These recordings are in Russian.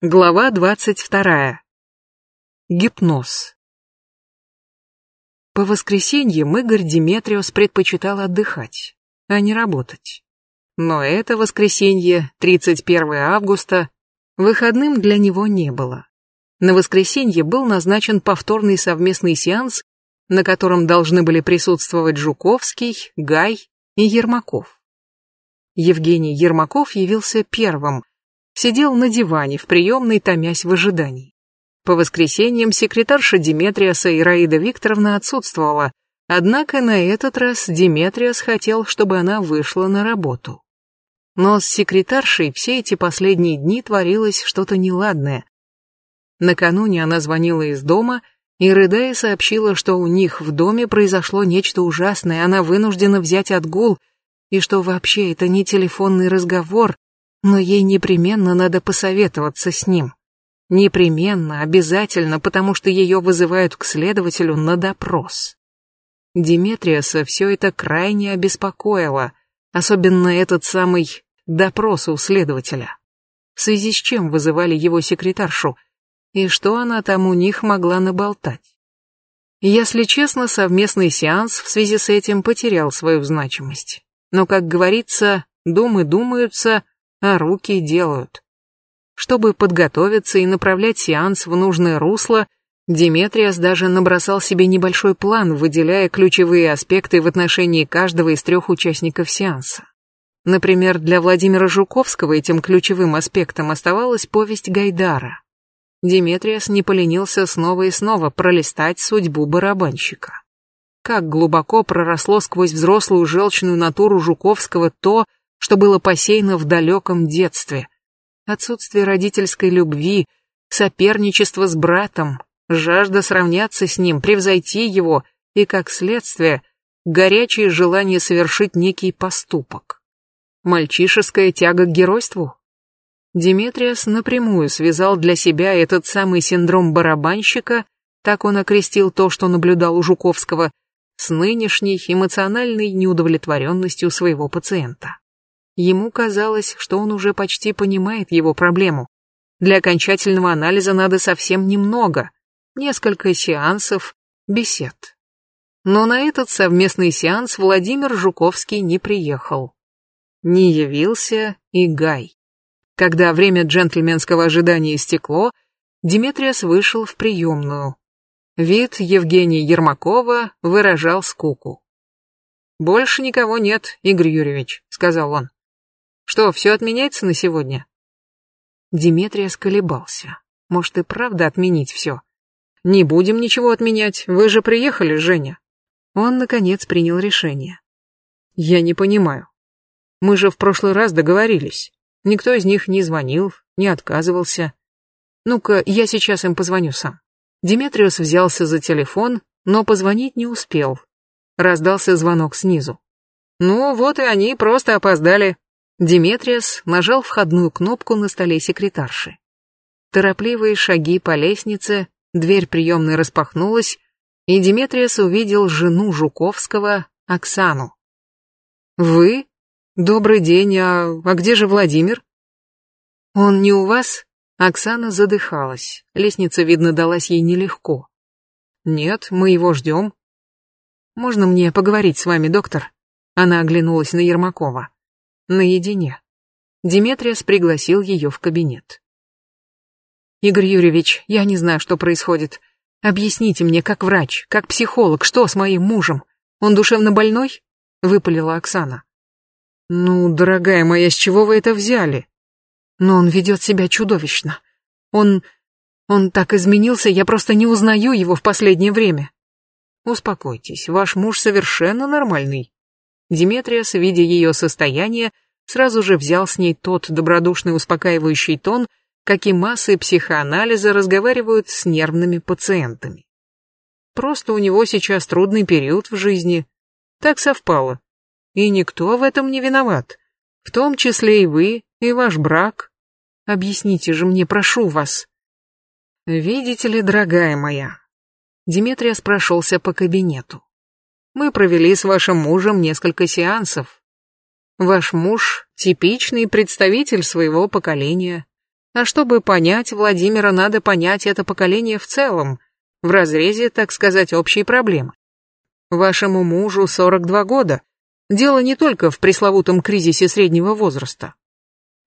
Глава двадцать вторая. Гипноз. По воскресеньям Игорь Диметриос предпочитал отдыхать, а не работать. Но это воскресенье, 31 августа, выходным для него не было. На воскресенье был назначен повторный совместный сеанс, на котором должны были присутствовать Жуковский, Гай и Ермаков. Евгений Ермаков явился первым, сидел на диване в приемной, томясь в ожидании. По воскресеньям секретарша Диметриаса Ираида Викторовна отсутствовала, однако на этот раз Диметриас хотел, чтобы она вышла на работу. Но с секретаршей все эти последние дни творилось что-то неладное. Накануне она звонила из дома и, рыдая, сообщила, что у них в доме произошло нечто ужасное, она вынуждена взять отгул, и что вообще это не телефонный разговор, но ей непременно надо посоветоваться с ним. Непременно, обязательно, потому что ее вызывают к следователю на допрос. Диметриаса все это крайне обеспокоило, особенно этот самый допрос у следователя. В связи с чем вызывали его секретаршу, и что она там у них могла наболтать. Если честно, совместный сеанс в связи с этим потерял свою значимость. Но, как говорится, думы думаются, а руки делают. Чтобы подготовиться и направлять сеанс в нужное русло, Диметриас даже набросал себе небольшой план, выделяя ключевые аспекты в отношении каждого из трех участников сеанса. Например, для Владимира Жуковского этим ключевым аспектом оставалась повесть Гайдара. Диметриас не поленился снова и снова пролистать судьбу барабанщика. Как глубоко проросло сквозь взрослую желчную натуру Жуковского то, что было посеяно в далеком детстве. Отсутствие родительской любви, соперничество с братом, жажда сравняться с ним, превзойти его и, как следствие, горячее желание совершить некий поступок. Мальчишеская тяга к геройству? Диметриас напрямую связал для себя этот самый синдром барабанщика, так он окрестил то, что наблюдал у Жуковского, с нынешней эмоциональной неудовлетворенностью своего пациента. Ему казалось, что он уже почти понимает его проблему. Для окончательного анализа надо совсем немного, несколько сеансов, бесед. Но на этот совместный сеанс Владимир Жуковский не приехал. Не явился и Гай. Когда время джентльменского ожидания истекло, Диметриас вышел в приемную. Вид Евгения Ермакова выражал скуку. «Больше никого нет, Игорь Юрьевич», — сказал он. Что, все отменяется на сегодня? Диметрия сколебался. Может и правда отменить все? Не будем ничего отменять, вы же приехали, Женя. Он, наконец, принял решение. Я не понимаю. Мы же в прошлый раз договорились. Никто из них не звонил, не отказывался. Ну-ка, я сейчас им позвоню сам. Диметриус взялся за телефон, но позвонить не успел. Раздался звонок снизу. Ну, вот и они просто опоздали. Диметриас нажал входную кнопку на столе секретарши. Торопливые шаги по лестнице, дверь приемной распахнулась, и Диметриас увидел жену Жуковского, Оксану. «Вы? Добрый день, а, а где же Владимир?» «Он не у вас?» Оксана задыхалась, лестница, видно, далась ей нелегко. «Нет, мы его ждем». «Можно мне поговорить с вами, доктор?» Она оглянулась на Ермакова наедине. Диметриас пригласил ее в кабинет. «Игорь Юрьевич, я не знаю, что происходит. Объясните мне, как врач, как психолог, что с моим мужем? Он душевно больной?» — выпалила Оксана. «Ну, дорогая моя, с чего вы это взяли?» «Но он ведет себя чудовищно. Он... он так изменился, я просто не узнаю его в последнее время». «Успокойтесь, ваш муж совершенно нормальный. Диметриас, видя ее состояние, сразу же взял с ней тот добродушный успокаивающий тон, каким массы психоанализа разговаривают с нервными пациентами. Просто у него сейчас трудный период в жизни. Так совпало. И никто в этом не виноват. В том числе и вы, и ваш брак. Объясните же мне, прошу вас. Видите ли, дорогая моя, Диметриас прошелся по кабинету. Мы провели с вашим мужем несколько сеансов. Ваш муж — типичный представитель своего поколения. А чтобы понять Владимира, надо понять это поколение в целом, в разрезе, так сказать, общей проблемы. Вашему мужу 42 года. Дело не только в пресловутом кризисе среднего возраста.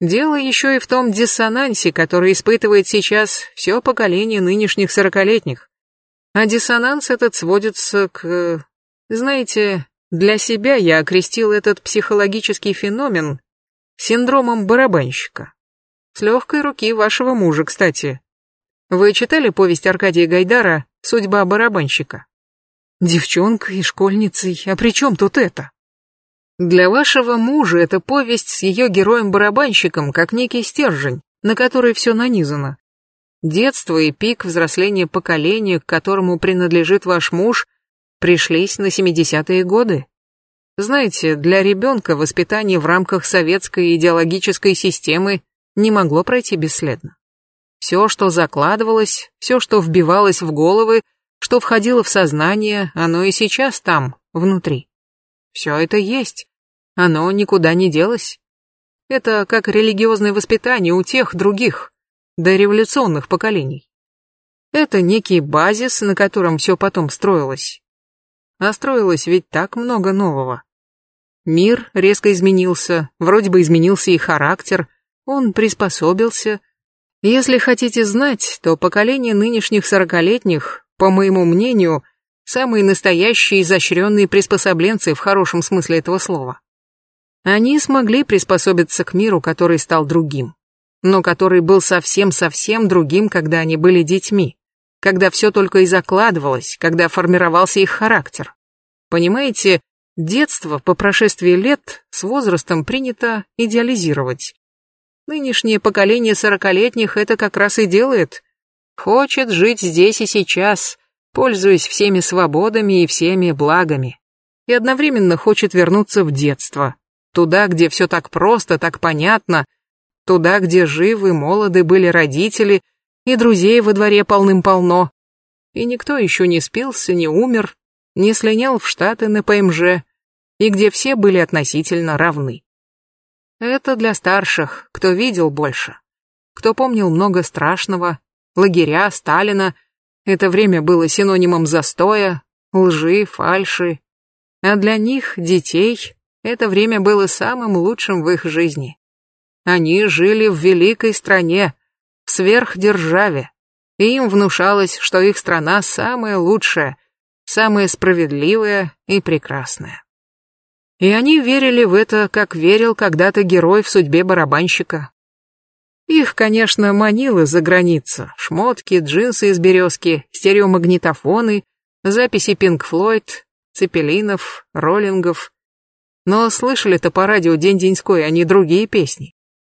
Дело еще и в том диссонансе, который испытывает сейчас все поколение нынешних сорокалетних. А диссонанс этот сводится к... Знаете, для себя я окрестил этот психологический феномен синдромом барабанщика. С легкой руки вашего мужа, кстати. Вы читали повесть Аркадия Гайдара «Судьба барабанщика»? Девчонка и школьницей, а при чем тут это? Для вашего мужа эта повесть с ее героем-барабанщиком как некий стержень, на который все нанизано. Детство и пик взросления поколения, к которому принадлежит ваш муж, пришлись на 70-е годы. Знаете, для ребенка воспитание в рамках советской идеологической системы не могло пройти бесследно. Все, что закладывалось, все, что вбивалось в головы, что входило в сознание, оно и сейчас там, внутри. Все это есть, оно никуда не делось. Это как религиозное воспитание у тех других, дореволюционных поколений. Это некий базис, на котором все потом строилось. А строилось ведь так много нового. Мир резко изменился, вроде бы изменился и характер, он приспособился. Если хотите знать, то поколение нынешних сорокалетних, по моему мнению, самые настоящие изощренные приспособленцы в хорошем смысле этого слова. Они смогли приспособиться к миру, который стал другим, но который был совсем-совсем другим, когда они были детьми, когда все только и закладывалось, когда формировался их характер. Понимаете, детство по прошествии лет с возрастом принято идеализировать. Нынешнее поколение сорокалетних это как раз и делает. Хочет жить здесь и сейчас, пользуясь всеми свободами и всеми благами. И одновременно хочет вернуться в детство. Туда, где все так просто, так понятно. Туда, где живы, молоды были родители, и друзей во дворе полным-полно. И никто еще не спился, не умер, не слинял в Штаты на ПМЖ, и где все были относительно равны. Это для старших, кто видел больше, кто помнил много страшного, лагеря, Сталина. Это время было синонимом застоя, лжи, фальши. А для них, детей, это время было самым лучшим в их жизни. Они жили в великой стране, сверхдержаве, и им внушалось, что их страна самая лучшая, самая справедливая и прекрасная. И они верили в это, как верил когда-то герой в судьбе барабанщика. Их, конечно, манило за граница. Шмотки, джинсы из березки, стереомагнитофоны, записи Пинк Флойд, Цепелинов, Роллингов. Но слышали-то по радио день-деньской, не другие песни.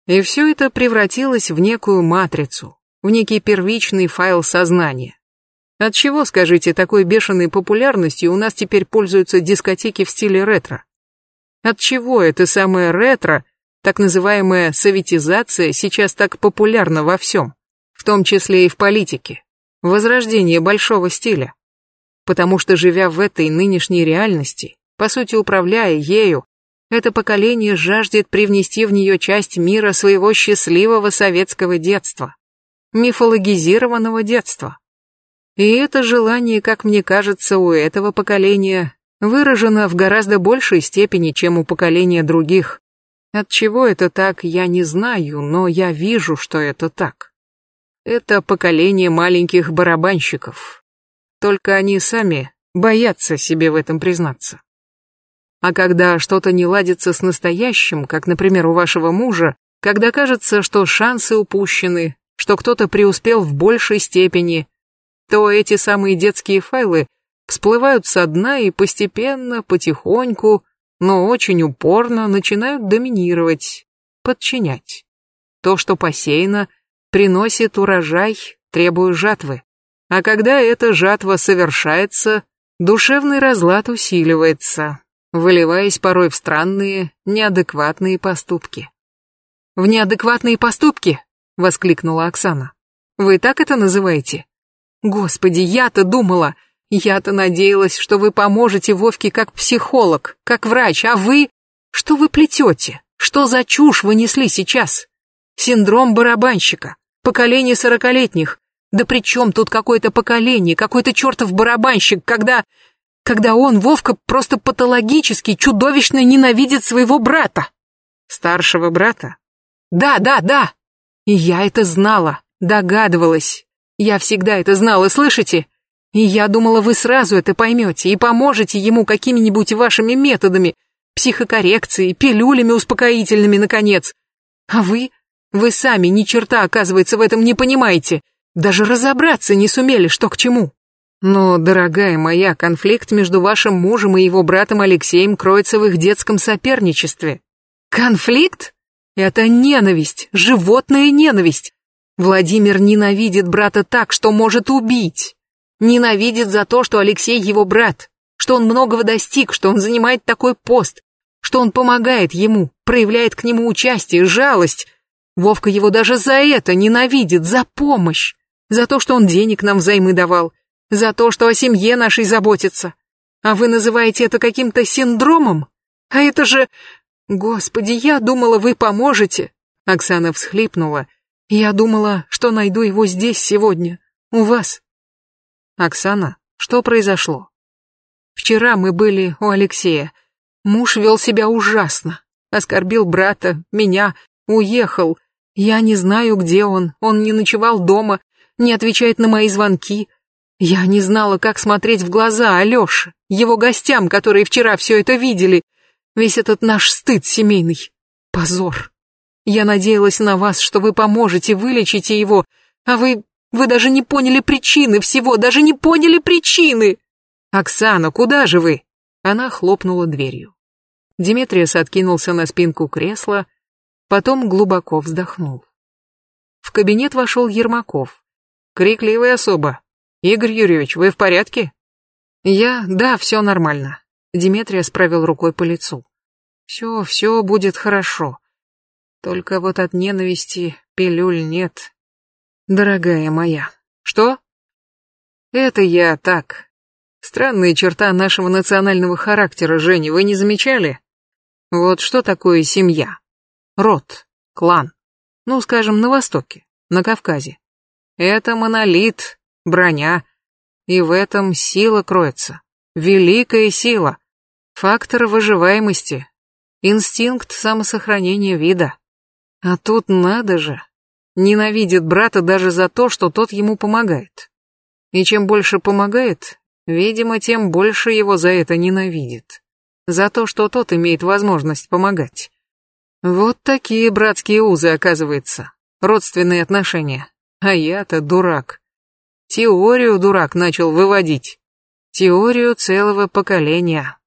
И все это превратилось в некую матрицу, в некий первичный файл сознания. Отчего, скажите, такой бешеной популярностью у нас теперь пользуются дискотеки в стиле ретро? Отчего это самое ретро, так называемая советизация, сейчас так популярна во всем, в том числе и в политике? Возрождение большого стиля. Потому что, живя в этой нынешней реальности, по сути управляя ею, это поколение жаждет привнести в нее часть мира своего счастливого советского детства, мифологизированного детства. И это желание, как мне кажется, у этого поколения выражена в гораздо большей степени, чем у поколения других. От чего это так, я не знаю, но я вижу, что это так. Это поколение маленьких барабанщиков. Только они сами боятся себе в этом признаться. А когда что-то не ладится с настоящим, как, например, у вашего мужа, когда кажется, что шансы упущены, что кто-то преуспел в большей степени, то эти самые детские файлы всплывают со дна и постепенно, потихоньку, но очень упорно начинают доминировать, подчинять. То, что посеяно, приносит урожай, требуя жатвы. А когда эта жатва совершается, душевный разлад усиливается, выливаясь порой в странные, неадекватные поступки. «В неадекватные поступки?» — воскликнула Оксана. «Вы так это называете?» «Господи, я-то думала, я-то надеялась, что вы поможете Вовке как психолог, как врач, а вы... Что вы плетете? Что за чушь вы несли сейчас? Синдром барабанщика. Поколение сорокалетних. Да при чем тут какое-то поколение, какой-то чертов барабанщик, когда... Когда он, Вовка, просто патологически, чудовищно ненавидит своего брата. Старшего брата? Да, да, да. И я это знала, догадывалась. Я всегда это знала, слышите? И я думала, вы сразу это поймете и поможете ему какими-нибудь вашими методами, психокоррекцией, пилюлями успокоительными, наконец. А вы? Вы сами ни черта, оказывается, в этом не понимаете. Даже разобраться не сумели, что к чему. Но, дорогая моя, конфликт между вашим мужем и его братом Алексеем кроется в их детском соперничестве. Конфликт? Это ненависть, животная ненависть. Владимир ненавидит брата так, что может убить. Ненавидит за то, что Алексей его брат, что он многого достиг, что он занимает такой пост, что он помогает ему, проявляет к нему участие, жалость. Вовка его даже за это ненавидит, за помощь, за то, что он денег нам взаймы давал, за то, что о семье нашей заботится. А вы называете это каким-то синдромом? А это же... Господи, я думала, вы поможете. Оксана всхлипнула. Я думала, что найду его здесь сегодня, у вас. Оксана, что произошло? Вчера мы были у Алексея. Муж вел себя ужасно. Оскорбил брата, меня, уехал. Я не знаю, где он. Он не ночевал дома, не отвечает на мои звонки. Я не знала, как смотреть в глаза Алёше, его гостям, которые вчера все это видели. Весь этот наш стыд семейный. Позор. Я надеялась на вас, что вы поможете, вылечите его, а вы... вы даже не поняли причины всего, даже не поняли причины. Оксана, куда же вы? Она хлопнула дверью. Диметриас откинулся на спинку кресла, потом глубоко вздохнул. В кабинет вошел Ермаков. Крикливая особа. Игорь Юрьевич, вы в порядке? Я, да, все нормально. Диметрия справил рукой по лицу. Все, все будет хорошо. Только вот от ненависти пилюль нет. Дорогая моя. Что? Это я так. Странная черта нашего национального характера, Женя, вы не замечали? Вот что такое семья? Род, клан. Ну, скажем, на Востоке, на Кавказе. Это монолит, броня. И в этом сила кроется. Великая сила. Фактор выживаемости. Инстинкт самосохранения вида. А тут надо же. Ненавидит брата даже за то, что тот ему помогает. И чем больше помогает, видимо, тем больше его за это ненавидит. За то, что тот имеет возможность помогать. Вот такие братские узы, оказывается. Родственные отношения. А я-то дурак. Теорию дурак начал выводить. Теорию целого поколения.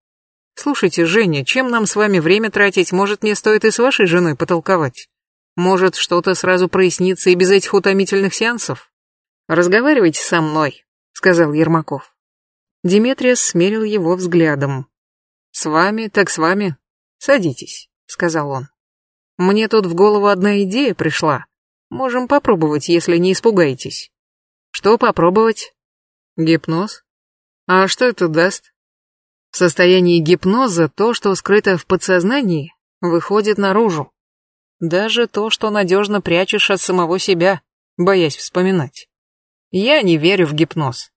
Слушайте, Женя, чем нам с вами время тратить? Может, мне стоит и с вашей женой потолковать? Может, что-то сразу прояснится и без этих утомительных сеансов? Разговаривайте со мной, сказал Ермаков. Диметриас смерил его взглядом. С вами, так с вами. Садитесь, сказал он. Мне тут в голову одна идея пришла. Можем попробовать, если не испугаетесь. Что попробовать? Гипноз? А что это даст? В состоянии гипноза то, что скрыто в подсознании, выходит наружу. Даже то, что надежно прячешь от самого себя, боясь вспоминать. Я не верю в гипноз.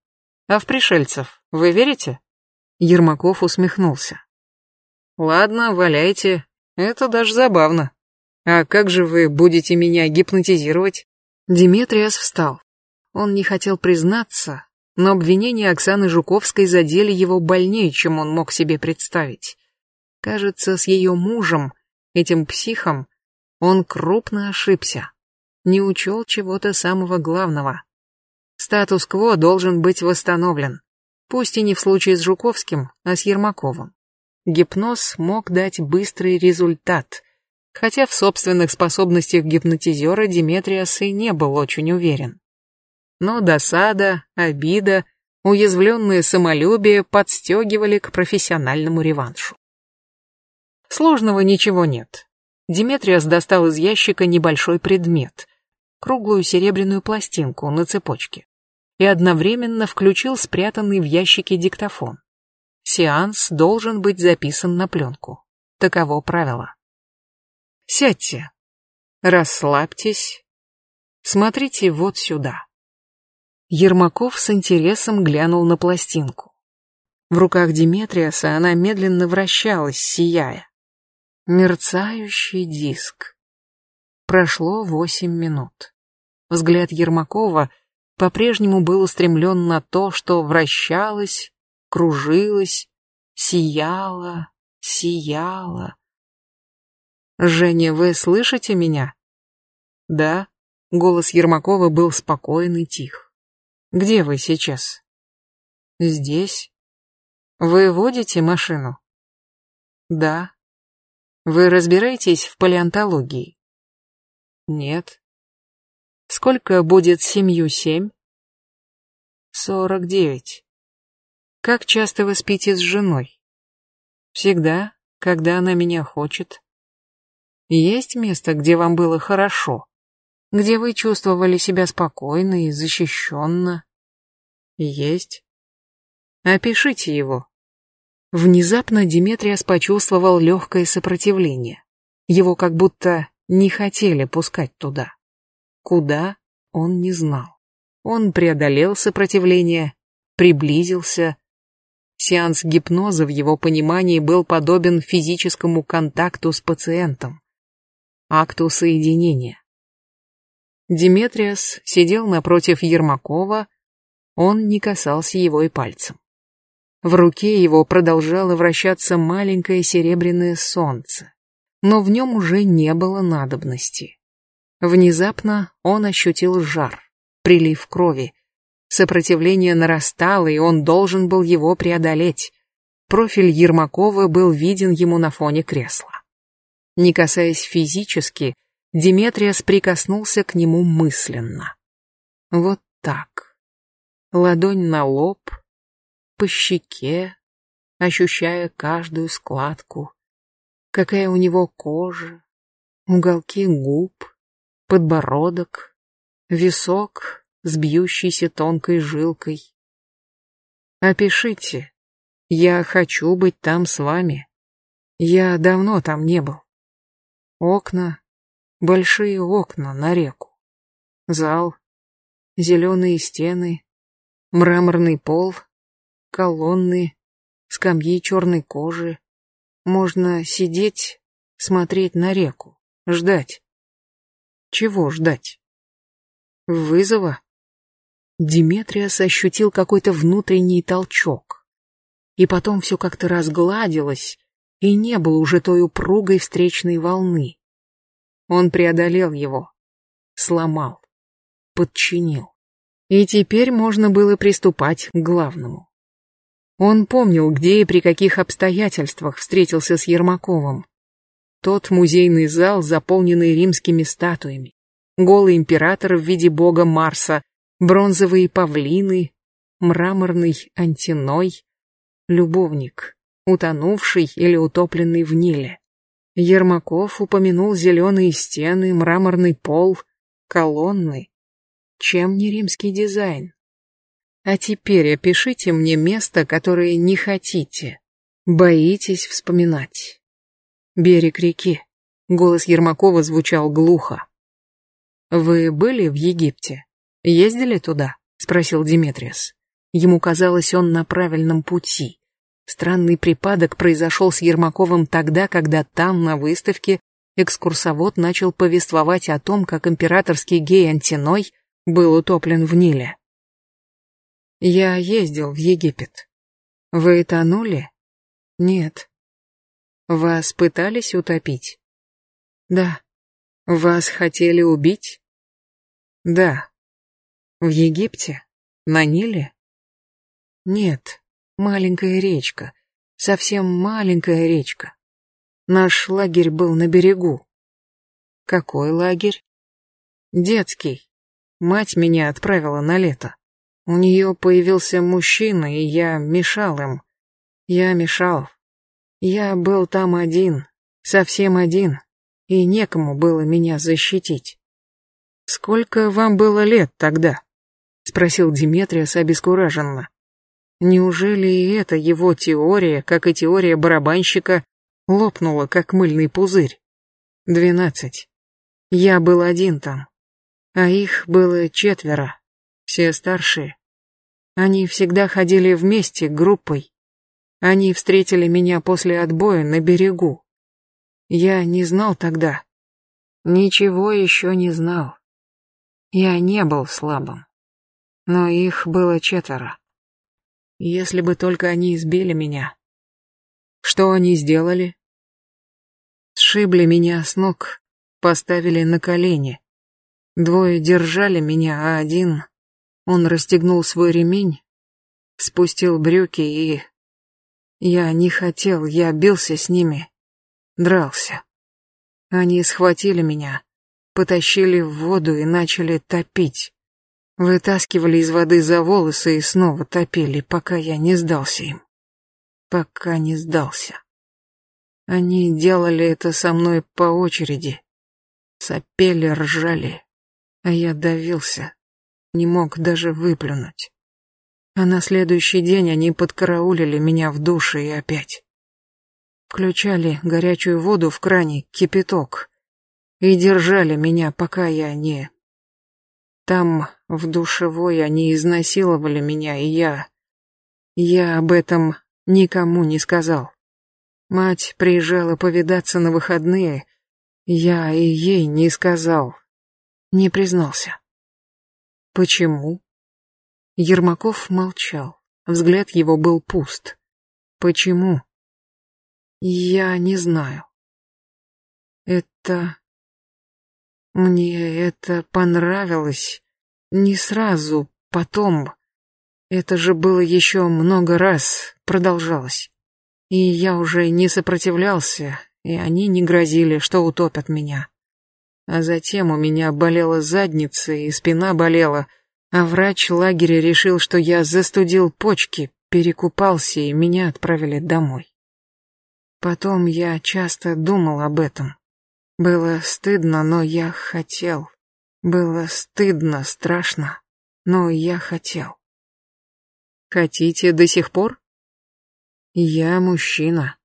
А в пришельцев вы верите? Ермаков усмехнулся. Ладно, валяйте. Это даже забавно. А как же вы будете меня гипнотизировать? Диметриас встал. Он не хотел признаться, но обвинения Оксаны Жуковской задели его больнее, чем он мог себе представить. Кажется, с ее мужем, этим психом, он крупно ошибся, не учел чего-то самого главного. Статус-кво должен быть восстановлен, пусть и не в случае с Жуковским, а с Ермаковым. Гипноз мог дать быстрый результат, хотя в собственных способностях гипнотизера Диметриас не был очень уверен. Но досада, обида, уязвленное самолюбие подстегивали к профессиональному реваншу. Сложного ничего нет. Диметриас достал из ящика небольшой предмет, круглую серебряную пластинку на цепочке, и одновременно включил спрятанный в ящике диктофон. Сеанс должен быть записан на пленку. Таково правило. Сядьте. Расслабьтесь. Смотрите вот сюда. Ермаков с интересом глянул на пластинку. В руках Диметриаса она медленно вращалась, сияя. Мерцающий диск. Прошло восемь минут. Взгляд Ермакова по-прежнему был устремлен на то, что вращалось, кружилось, сияло, сияло. «Женя, вы слышите меня?» «Да», — голос Ермакова был спокойный, тих. «Где вы сейчас?» «Здесь». «Вы водите машину?» «Да». «Вы разбираетесь в палеонтологии?» «Нет». «Сколько будет семью семь?» «Сорок девять». «Как часто вы спите с женой?» «Всегда, когда она меня хочет». «Есть место, где вам было хорошо?» Где вы чувствовали себя спокойно и защищенно. Есть. Опишите его. Внезапно Диметриас почувствовал легкое сопротивление. Его как будто не хотели пускать туда. Куда, он не знал. Он преодолел сопротивление, приблизился. Сеанс гипноза в его понимании был подобен физическому контакту с пациентом, акту соединения. Диметриас сидел напротив Ермакова, он не касался его и пальцем. В руке его продолжало вращаться маленькое серебряное солнце, но в нем уже не было надобности. Внезапно он ощутил жар, прилив крови. Сопротивление нарастало, и он должен был его преодолеть. Профиль Ермакова был виден ему на фоне кресла. Не касаясь физически, Диметриас прикоснулся к нему мысленно. Вот так. Ладонь на лоб, по щеке, ощущая каждую складку. Какая у него кожа, уголки губ, подбородок, висок с бьющейся тонкой жилкой. Опишите. Я хочу быть там с вами. Я давно там не был. Окна, Большие окна на реку. Зал, зеленые стены, мраморный пол, колонны, скамьи черной кожи. Можно сидеть, смотреть на реку, ждать. Чего ждать? Вызова? Диметриас ощутил какой-то внутренний толчок. И потом все как-то разгладилось, и не было уже той упругой встречной волны. Он преодолел его, сломал, подчинил. И теперь можно было приступать к главному. Он помнил, где и при каких обстоятельствах встретился с Ермаковым. Тот музейный зал, заполненный римскими статуями, голый император в виде бога Марса, бронзовые павлины, мраморный антиной, любовник, утонувший или утопленный в Ниле. Ермаков упомянул зеленые стены, мраморный пол, колонны. Чем не римский дизайн? А теперь опишите мне место, которое не хотите, боитесь вспоминать. Берег реки. Голос Ермакова звучал глухо. Вы были в Египте? Ездили туда? Спросил Диметриас. Ему казалось, он на правильном пути. Странный припадок произошел с Ермаковым тогда, когда там, на выставке, экскурсовод начал повествовать о том, как императорский гей Антиной был утоплен в Ниле. Я ездил в Египет. Вы тонули? Нет. Вас пытались утопить? Да. Вас хотели убить? Да. В Египте? На Ниле? Нет. Маленькая речка, совсем маленькая речка. Наш лагерь был на берегу. Какой лагерь? Детский. Мать меня отправила на лето. У нее появился мужчина, и я мешал им. Я мешал. Я был там один, совсем один, и некому было меня защитить. «Сколько вам было лет тогда?» — спросил Диметриас обескураженно. Неужели и эта его теория, как и теория барабанщика, лопнула, как мыльный пузырь? Двенадцать. Я был один там. А их было четверо, все старшие. Они всегда ходили вместе, группой. Они встретили меня после отбоя на берегу. Я не знал тогда. Ничего еще не знал. Я не был слабым. Но их было четверо. Если бы только они избили меня. Что они сделали? Сшибли меня с ног, поставили на колени. Двое держали меня, а один... Он расстегнул свой ремень, спустил брюки и... Я не хотел, я бился с ними, дрался. Они схватили меня, потащили в воду и начали топить. Вытаскивали из воды за волосы и снова топили, пока я не сдался им. Пока не сдался. Они делали это со мной по очереди. Сопели, ржали, а я давился, не мог даже выплюнуть. А на следующий день они подкараулили меня в душе и опять. Включали горячую воду в кране, кипяток, и держали меня, пока я не... Там, в душевой, они изнасиловали меня, и я... Я об этом никому не сказал. Мать приезжала повидаться на выходные, я и ей не сказал, не признался. Почему? Ермаков молчал, взгляд его был пуст. Почему? Я не знаю. Это... Мне это понравилось. Не сразу, потом. Это же было еще много раз, продолжалось. И я уже не сопротивлялся, и они не грозили, что утопят меня. А затем у меня болела задница и спина болела, а врач лагеря решил, что я застудил почки, перекупался и меня отправили домой. Потом я часто думал об этом. Было стыдно, но я хотел. Было стыдно, страшно, но я хотел. Хотите до сих пор? Я мужчина.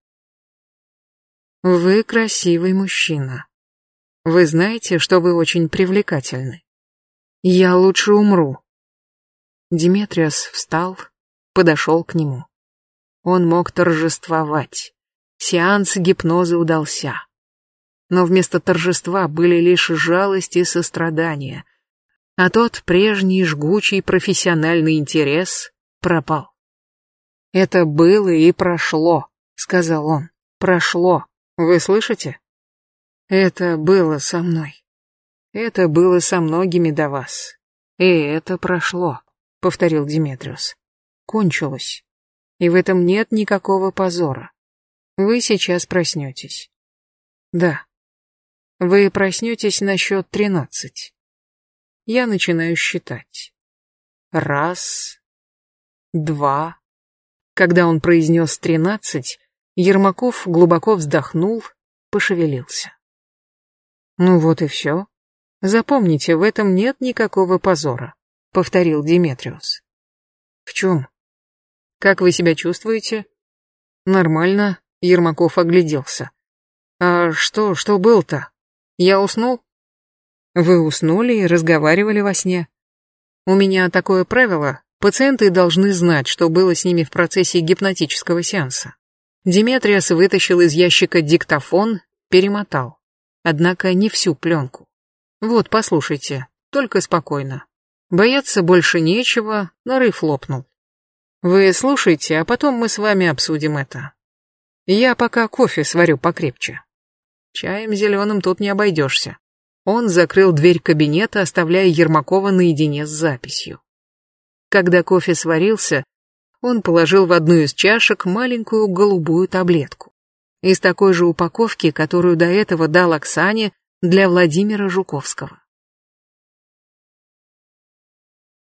Вы красивый мужчина. Вы знаете, что вы очень привлекательны. Я лучше умру. Диметриос встал, подошел к нему. Он мог торжествовать. Сеанс гипноза удался. Но вместо торжества были лишь жалость и сострадание, а тот прежний жгучий профессиональный интерес пропал. «Это было и прошло», — сказал он. «Прошло. Вы слышите? Это было со мной. Это было со многими до вас. И это прошло», — повторил Диметриус. «Кончилось. И в этом нет никакого позора. Вы сейчас проснетесь. Да. Вы проснетесь на счет тринадцать. Я начинаю считать. Раз, два. Когда он произнес тринадцать, Ермаков глубоко вздохнул, пошевелился. Ну вот и все. Запомните, в этом нет никакого позора, повторил Диметриус. В чем? Как вы себя чувствуете? Нормально, Ермаков огляделся. «А что, что был-то? Я уснул?» «Вы уснули и разговаривали во сне. У меня такое правило, пациенты должны знать, что было с ними в процессе гипнотического сеанса». Диметриас вытащил из ящика диктофон, перемотал. Однако не всю пленку. «Вот, послушайте, только спокойно. Бояться больше нечего, нарыв лопнул. Вы слушайте, а потом мы с вами обсудим это. Я пока кофе сварю покрепче. Чаем зеленым тут не обойдешься. Он закрыл дверь кабинета, оставляя Ермакова наедине с записью. Когда кофе сварился, он положил в одну из чашек маленькую голубую таблетку. Из такой же упаковки, которую до этого дал Оксане для Владимира Жуковского.